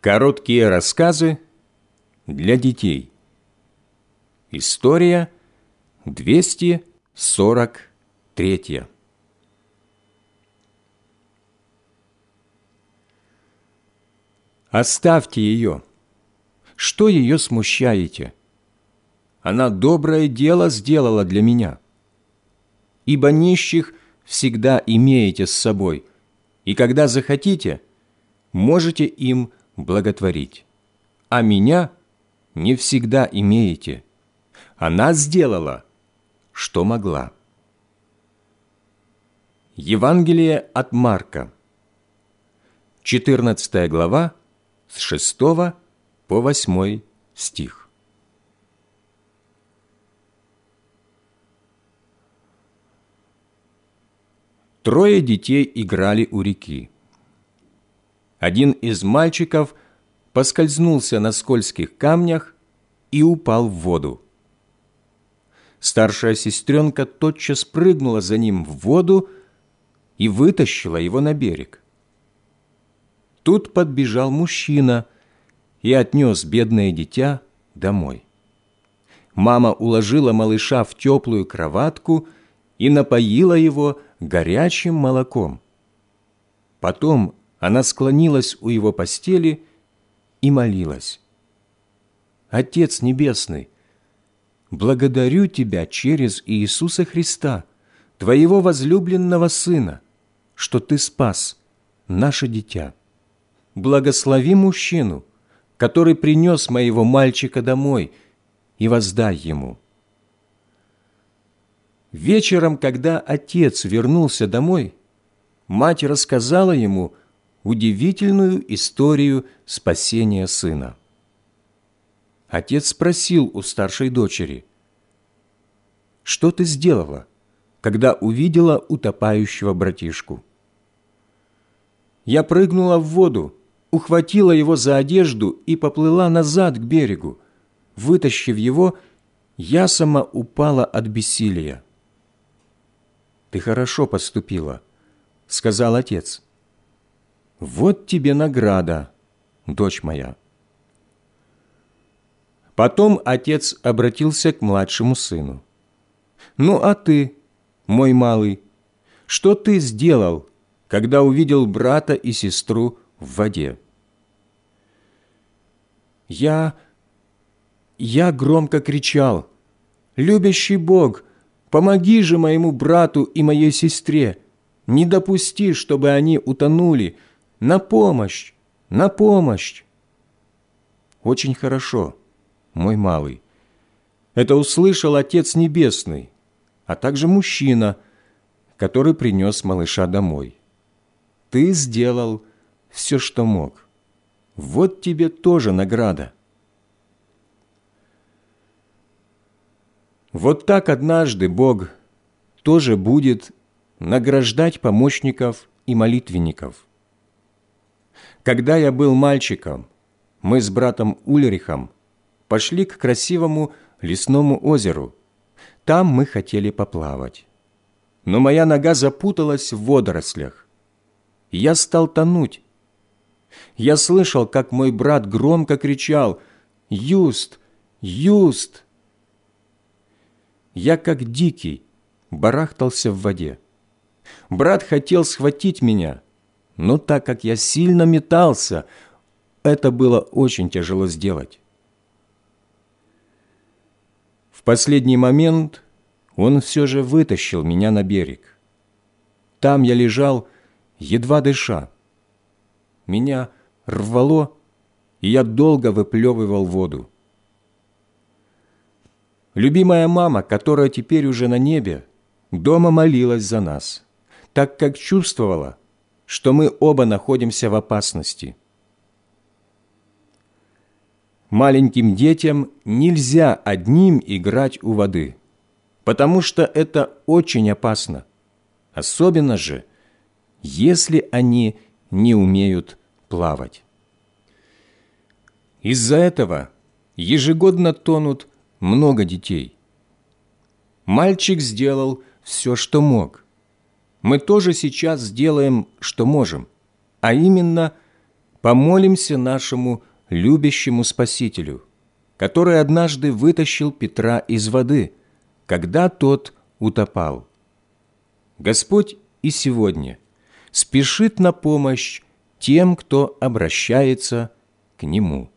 Короткие рассказы для детей. История 243. Оставьте ее. Что ее смущаете? Она доброе дело сделала для меня. Ибо нищих всегда имеете с собой, и когда захотите, можете им благотворить. А меня не всегда имеете. Она сделала, что могла. Евангелие от Марка, 14 глава, с 6 по 8 стих. Трое детей играли у реки. Один из мальчиков поскользнулся на скользких камнях и упал в воду. Старшая сестренка тотчас прыгнула за ним в воду и вытащила его на берег. Тут подбежал мужчина и отнес бедное дитя домой. Мама уложила малыша в теплую кроватку и напоила его горячим молоком. Потом она склонилась у его постели и молилась. «Отец Небесный, благодарю Тебя через Иисуса Христа, Твоего возлюбленного Сына, что Ты спас наше дитя. Благослови мужчину, который принес моего мальчика домой, и воздай ему». Вечером, когда отец вернулся домой, мать рассказала ему удивительную историю спасения сына. Отец спросил у старшей дочери, «Что ты сделала, когда увидела утопающего братишку?» Я прыгнула в воду, ухватила его за одежду и поплыла назад к берегу. Вытащив его, я сама упала от бессилия. «Ты хорошо поступила», — сказал отец. Вот тебе награда, дочь моя. Потом отец обратился к младшему сыну. «Ну а ты, мой малый, что ты сделал, когда увидел брата и сестру в воде?» «Я... я громко кричал, «Любящий Бог, помоги же моему брату и моей сестре, не допусти, чтобы они утонули, на помощь! На помощь!» «Очень хорошо, мой малый. Это услышал Отец Небесный, а также мужчина, который принес малыша домой. Ты сделал все, что мог. Вот тебе тоже награда». Вот так однажды Бог тоже будет награждать помощников и молитвенников – когда я был мальчиком, мы с братом Ульрихом пошли к красивому лесному озеру. Там мы хотели поплавать. Но моя нога запуталась в водорослях. Я стал тонуть. Я слышал, как мой брат громко кричал «Юст! Юст!». Я, как дикий, барахтался в воде. Брат хотел схватить меня – но так как я сильно метался, это было очень тяжело сделать. В последний момент он все же вытащил меня на берег. Там я лежал, едва дыша. Меня рвало, и я долго выплевывал воду. Любимая мама, которая теперь уже на небе, дома молилась за нас, так как чувствовала, что мы оба находимся в опасности. Маленьким детям нельзя одним играть у воды, потому что это очень опасно, особенно же, если они не умеют плавать. Из-за этого ежегодно тонут много детей. Мальчик сделал все, что мог – мы тоже сейчас сделаем, что можем, а именно помолимся нашему любящему Спасителю, который однажды вытащил Петра из воды, когда тот утопал. Господь и сегодня спешит на помощь тем, кто обращается к Нему.